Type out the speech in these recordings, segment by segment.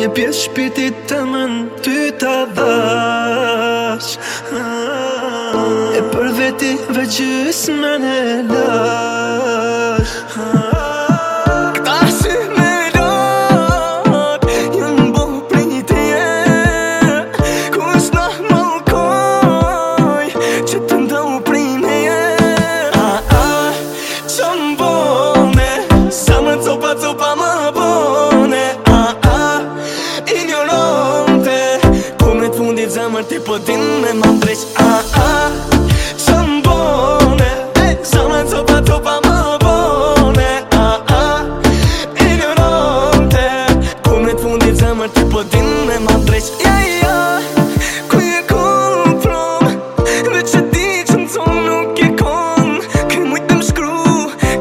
Një pjesë shpirtit të më ty të dhash E për veti veqës me në lash zëmër ti po din me më ndreq A, a, që më bone Zëmën të pa të pa më bone A, a, i njëron te Ku me të fundit zëmër ti po din me më ndreq Ja, ja, ku je kon prom Dhe që di që në co nuk je kon Ke mujtë në mshkru,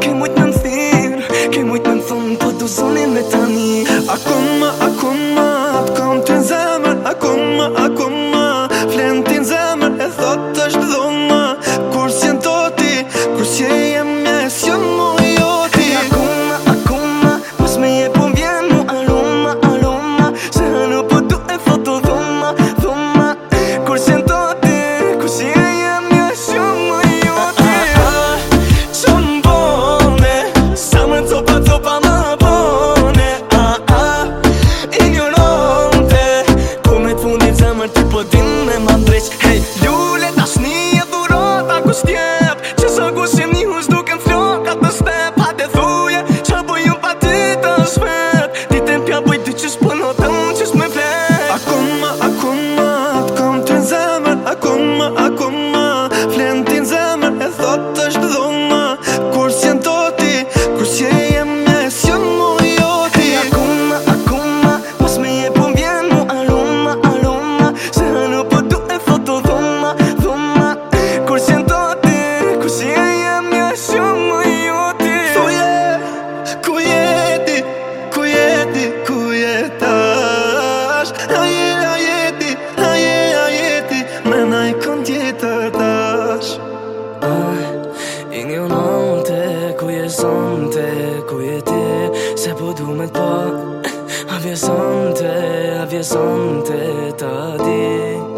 ke mujtë në mthir Ke mujtë në thon, po du zoni me tani Akuma, akuma, të kom të zëmër Akuma, akuma ku je sonte, ku je ti, se po du me t'po A vje sonte, a vje sonte, ta Ta di